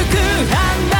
くだ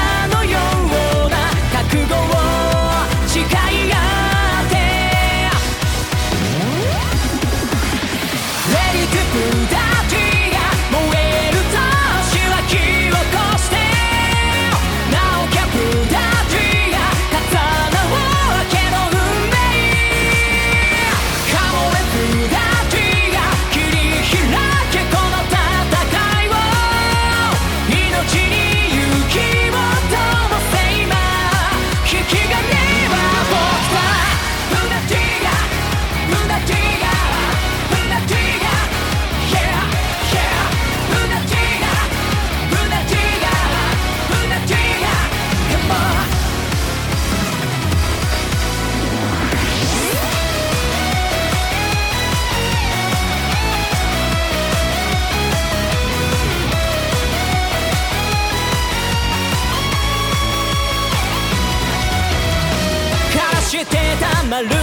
してた丸か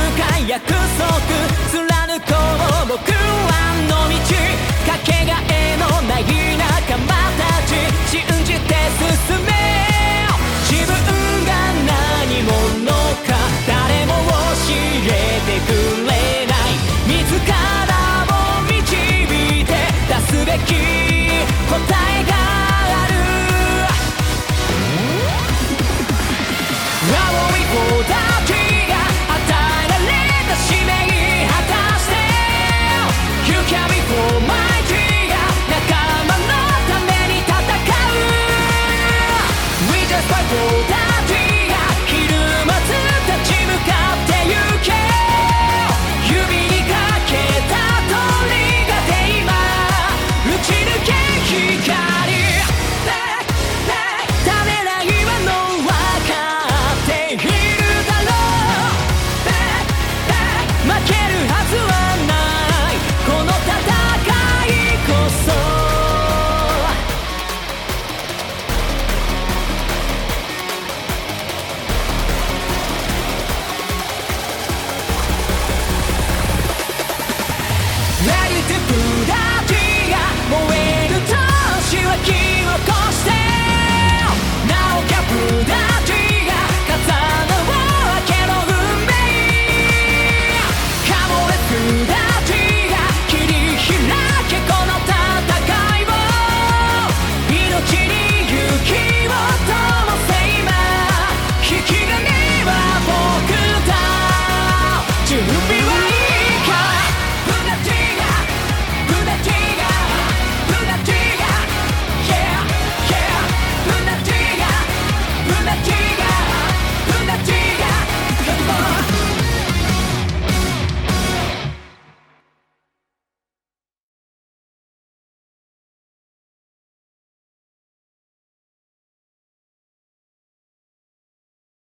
約束。貫こう。僕らの道かけがえ。